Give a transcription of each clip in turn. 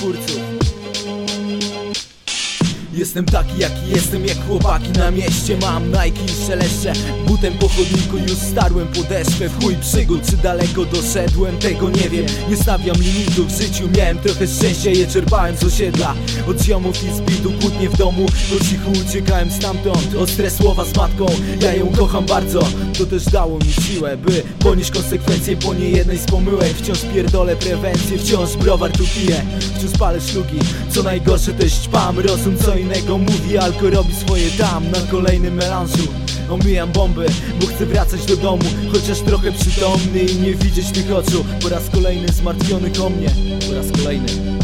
Curto. Jestem taki jaki jestem jak chłopaki na mieście. Mam Nike i szeleszcze Butem po chodniku już starłem. Podeszwę W chuj przygód czy daleko doszedłem? Tego nie wiem Nie stawiam limitów w życiu. Miałem trochę szczęścia je czerpałem z osiedla. Od ziomów i zbitu kłótnie w domu. Po cichu uciekałem stamtąd. Ostre słowa z matką Ja ją kocham bardzo. To też dało mi siłę By ponieść konsekwencje po niejednej z pomyłek. Wciąż pierdolę prewencję Wciąż browar tu piję Wciąż palę szlugi Co najgorsze też ćpam Rozum co innego mówi Alko robi swoje tam Na kolejnym melanżu. Omijam bomby, bo chcę wracać do domu Chociaż trochę przytomny i nie widzieć tych oczu. Po raz kolejny zmartwiony o mnie. Po raz kolejny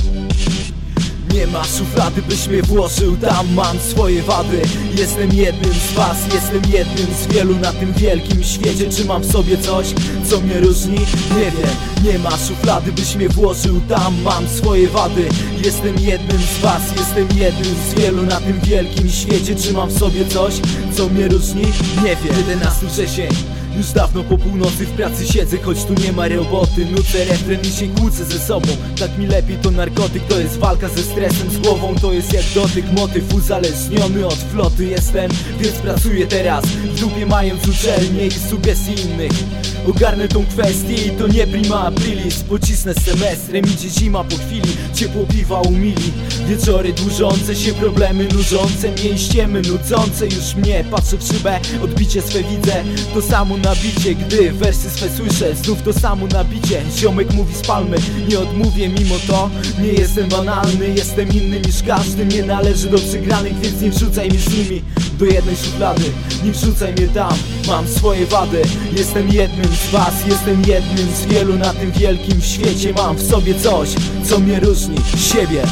nie ma szuflady, byś mnie włożył Tam mam swoje wady. Jestem jednym z was Jestem jednym z wielu na tym wielkim świecie. Czy mam w sobie coś, co mnie różni? Nie wiem. Nie ma szuflady, byś mnie włożył Tam mam swoje wady. Jestem jednym z was Jestem jednym z wielu na tym wielkim świecie. Czy mam w sobie coś, co mnie różni? Nie wiem. 11 wrzesień już dawno po północy w pracy siedzę, choć tu nie ma roboty. Nucę refren i się kłócę ze sobą. Tak mi lepiej to narkotyk, to jest walka ze stresem. Z głową to jest jak dotyk, motyw uzależniony od floty jestem. Więc pracuję teraz, w dupie mając uczelnię i sugestii innych Ogarnę tą kwestię i to nie prima aprilis. Pocisnę semestrem, idzie zima po chwili. Ciepło piwa umili. Wieczory dłużące się, problemy nużące. Mięściemy nudzące już mnie Patrzę w szybę, odbicie swe widzę To samo nabicie, gdy wersy swe słyszę Znów to samo nabicie, ziomek mówi z palmy Nie odmówię mimo to, nie jestem banalny. Jestem inny niż każdy, nie należy do przegranych Więc nie wrzucaj mnie z nimi do jednej szuflady. Nie wrzucaj mnie tam, mam swoje wady. Jestem jednym z was, jestem jednym z wielu. Na tym wielkim świecie Mam w sobie coś, co mnie różni, siebie